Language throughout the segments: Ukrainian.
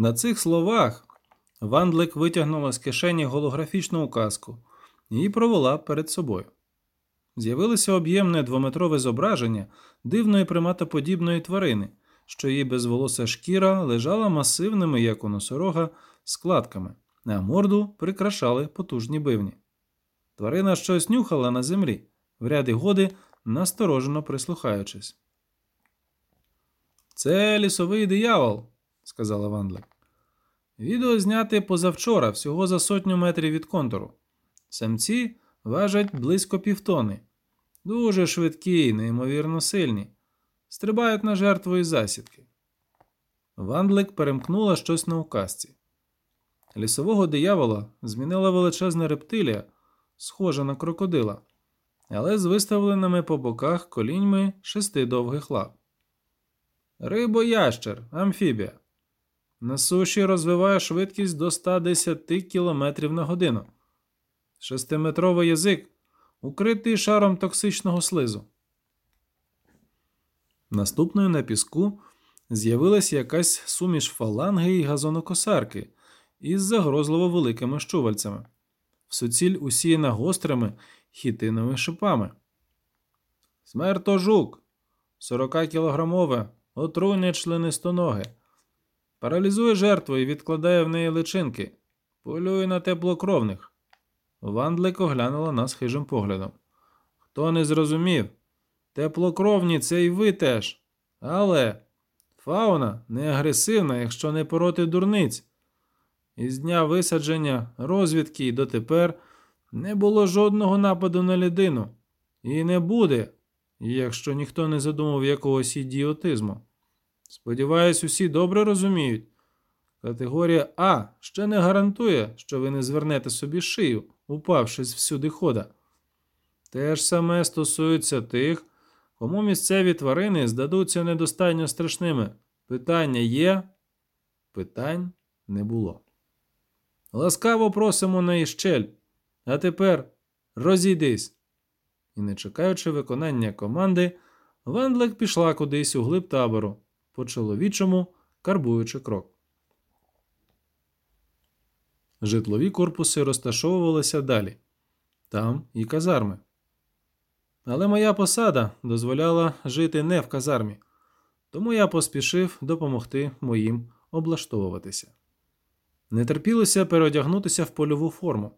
На цих словах Вандлик витягнула з кишені голографічну указку і провела перед собою. З'явилося об'ємне двометрове зображення дивної приматоподібної тварини, що її безволоса шкіра лежала масивними, як у носорога, складками, а морду прикрашали потужні бивні. Тварина щось нюхала на землі, в ряди годи насторожено прислухаючись. Це лісовий диявол, сказала Вандлик. Відео зняте позавчора, всього за сотню метрів від контуру. Самці важать близько півтони. Дуже швидкі, і неймовірно сильні. Стрибають на жертву із засідки. Вандлик перемкнула щось на указці. Лісового диявола змінила величезна рептилія, схожа на крокодила, але з виставленими по боках коліньми шести довгих лап. Рибоящер, амфібія. На суші розвиває швидкість до 110 км на годину. Шестиметровий язик укритий шаром токсичного слизу. Наступною на піску з'явилась якась суміш фаланги і газонокосарки із загрозливо великими щувальцями, всуціль усіяна гострими хітиновими шипами. Смертожук 40-кілограмове, отруйне членистоноге. Паралізує жертву і відкладає в неї личинки, полює на теплокровних. Вандлик оглянула нас хижим поглядом. Хто не зрозумів? Теплокровні це й ви теж. Але фауна не агресивна, якщо не пороти дурниць. Із дня висадження розвідки і дотепер не було жодного нападу на людину. І не буде, якщо ніхто не задумав якогось ідіотизму. Сподіваюсь, усі добре розуміють. Категорія А ще не гарантує, що ви не звернете собі шию, упавшись всюди хода. Те ж саме стосується тих, кому місцеві тварини здадуться недостатньо страшними. Питання є, питань не було. Ласкаво просимо на іщель, а тепер розійдись. І, не чекаючи виконання команди, Вандлик пішла кудись у глиб табору, по чоловічому карбуючи крок. Житлові корпуси розташовувалися далі, там і казарми. Але моя посада дозволяла жити не в казармі, тому я поспішив допомогти моїм облаштовуватися. Не терпілося переодягнутися в польову форму.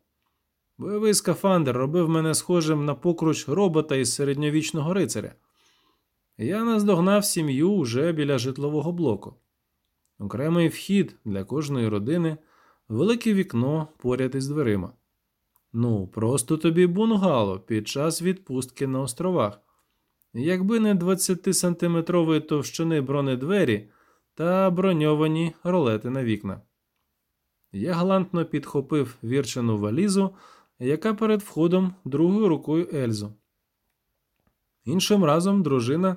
Бойовий скафандр робив мене схожим на покруч робота із середньовічного рицаря. Я наздогнав сім'ю уже біля житлового блоку. Окремий вхід для кожної родини, велике вікно поряд із дверима. Ну, просто тобі бунгало під час відпустки на островах. Якби не 20-сантиметрової товщини бронедвері та броньовані ролети на вікна. Я галантно підхопив вірчену валізу, яка перед входом другою рукою Ельзу. Іншим разом дружина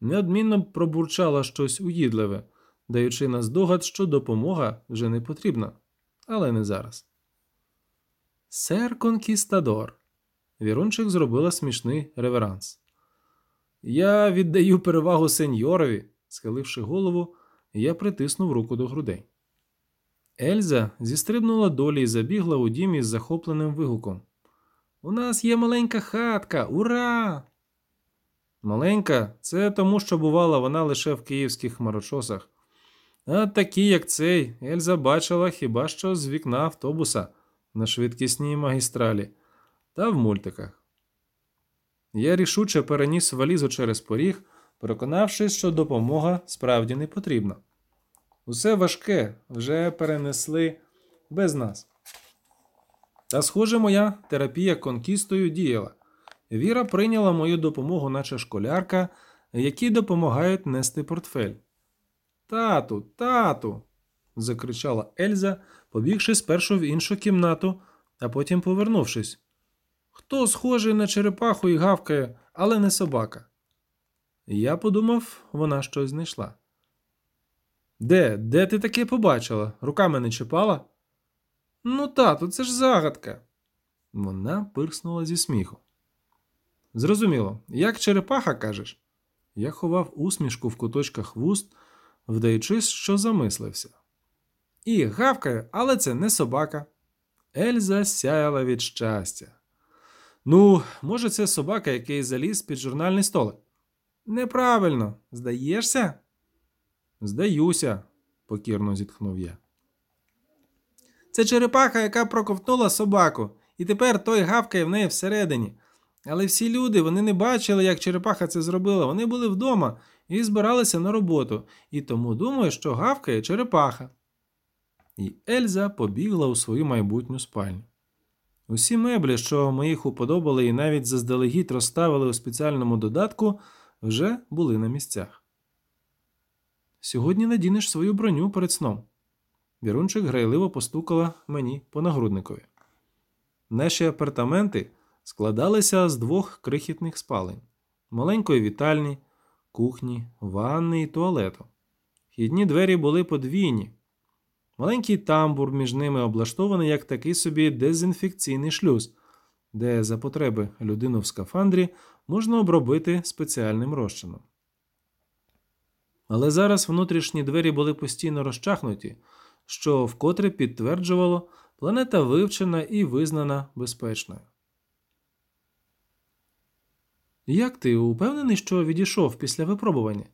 неодмінно пробурчала щось уїдливе, даючи нас догад, що допомога вже не потрібна, але не зараз. Сер Конкістадор. Вірунчик зробила смішний реверанс. Я віддаю перевагу сеньорові, схиливши голову, я притиснув руку до грудей. Ельза зістрибнула долі і забігла у дім із захопленим вигуком. У нас є маленька хатка, ура! Маленька, це тому, що бувала вона лише в київських хмарочосах. А такі, як цей, Ельза бачила хіба що з вікна автобуса на швидкісній магістралі та в мультиках. Я рішуче переніс валізу через поріг, переконавшись, що допомога справді не потрібна. Усе важке вже перенесли без нас. Та, схоже, моя терапія конкістою діяла. Віра прийняла мою допомогу, наче школярка, які допомагають нести портфель. Тату, тату. закричала Ельза, побігши спершу в іншу кімнату, а потім повернувшись. Хто схожий на черепаху і гавкає, але не собака? Я подумав, вона щось знайшла. Де, де ти таке побачила? Руками не чіпала? Ну, тату, це ж загадка. Вона пирснула зі сміху. Зрозуміло, як черепаха кажеш? Я ховав усмішку в куточках вуст, вдаючись, що замислився. І гавкає, але це не собака. Ельза сяяла від щастя. Ну, може, це собака, який заліз під журнальний столик. Неправильно, здаєшся? Здаюся, покірно зітхнув я. Це черепаха, яка проковтнула собаку, і тепер той гавкає в неї всередині. Але всі люди вони не бачили, як черепаха це зробила. Вони були вдома і збиралися на роботу, і тому думаю, що гавкає черепаха. І Ельза побігла у свою майбутню спальню. Усі меблі, що ми їх уподобали і навіть заздалегідь розставили у спеціальному додатку, вже були на місцях. Сьогодні надінеш свою броню перед сном. Вірунчик грайливо постукала мені по нагрудникові. Наші апартаменти складалися з двох крихітних спалень: маленької вітальні, кухні, ванни і туалету. Вхідні двері були подвійні. Маленький тамбур між ними облаштований як такий собі дезінфекційний шлюз, де за потреби людину в скафандрі можна обробити спеціальним розчином. Але зараз внутрішні двері були постійно розчахнуті, що вкотре підтверджувало, планета вивчена і визнана безпечною. Як ти упевнений, що відійшов після випробування?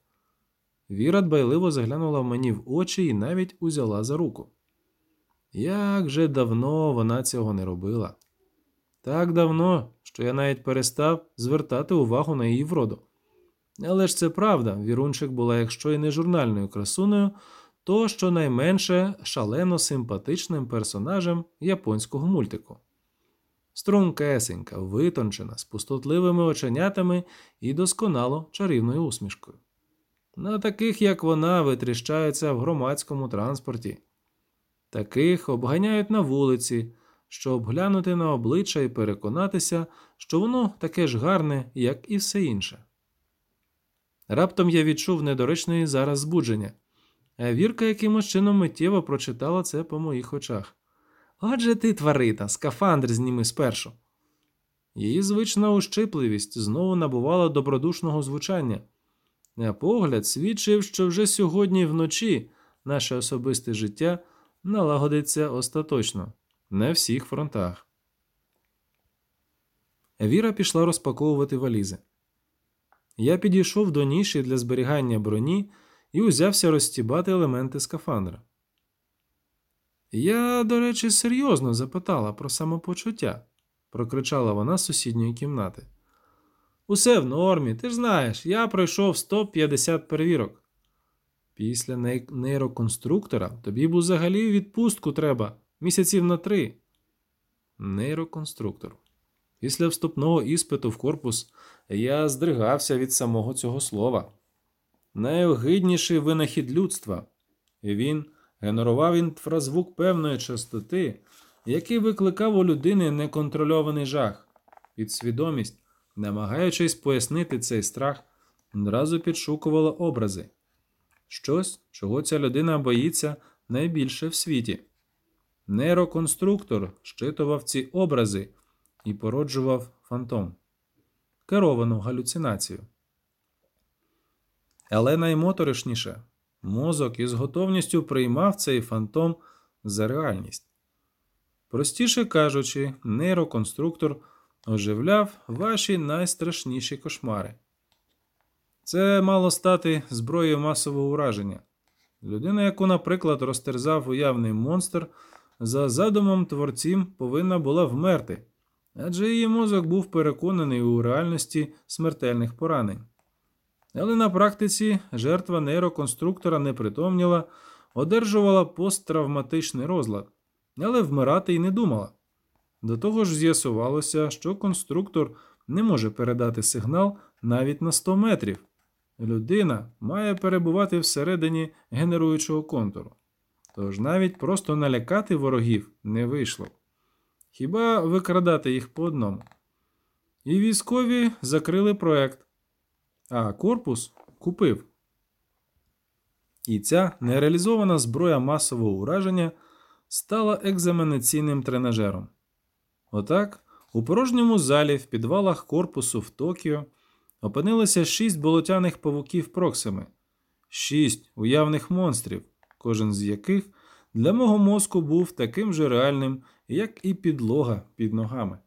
Віра дбайливо заглянула мені в очі і навіть узяла за руку. Як же давно вона цього не робила? Так давно, що я навіть перестав звертати увагу на її вроду. Але ж це правда, Вірунчик була, якщо і не журнальною красуною, то щонайменше шалено симпатичним персонажем японського мультику. Стрункесенька, витончена, з пустотливими оченятами і досконало чарівною усмішкою. На таких, як вона, витріщаються в громадському транспорті. Таких обганяють на вулиці, щоб глянути на обличчя і переконатися, що воно таке ж гарне, як і все інше. Раптом я відчув недоречне зараз збудження, а Вірка якимось чином миттєво прочитала це по моїх очах. Отже ти, тварита, скафандр зніми спершу. Її звична ущипливість знову набувала добродушного звучання, а погляд свідчив, що вже сьогодні вночі наше особисте життя налагодиться остаточно на всіх фронтах. Віра пішла розпаковувати валізи. Я підійшов до ніші для зберігання броні і узявся розстібати елементи скафандра. Я, до речі, серйозно запитала про самопочуття, прокричала вона з сусідньої кімнати. Усе в нормі, ти ж знаєш, я пройшов 150 перевірок. Після нейроконструктора тобі б взагалі відпустку треба місяців на три. Нейроконструктор. Після вступного іспиту в корпус я здригався від самого цього слова. Найогидніший винахід людства. І він генерував інфразвук певної частоти, який викликав у людини неконтрольований жах, підсвідомість, намагаючись пояснити цей страх, одразу підшукувала образи. Щось, чого ця людина боїться найбільше в світі. Нейроконструктор щитував ці образи і породжував фантом, керовану галюцинацію. Але наймоторишніше мозок із готовністю приймав цей фантом за реальність. Простіше кажучи, нейроконструктор оживляв ваші найстрашніші кошмари. Це мало стати зброєю масового ураження. Людина, яку, наприклад, розтерзав уявний монстр, за задумом творців повинна була вмерти, адже її мозок був переконаний у реальності смертельних поранень. Але на практиці жертва нейроконструктора не притомніла, одержувала посттравматичний розлад, але вмирати й не думала. До того ж, з'ясувалося, що конструктор не може передати сигнал навіть на 100 метрів. Людина має перебувати всередині генеруючого контуру. Тож навіть просто налякати ворогів не вийшло. Хіба викрадати їх по одному? І військові закрили проект, а корпус купив. І ця нереалізована зброя масового ураження стала екзаменаційним тренажером. Отак, у порожньому залі в підвалах корпусу в Токіо опинилося шість болотяних павуків Проксими, шість уявних монстрів, кожен з яких для мого мозку був таким же реальним, як і підлога під ногами.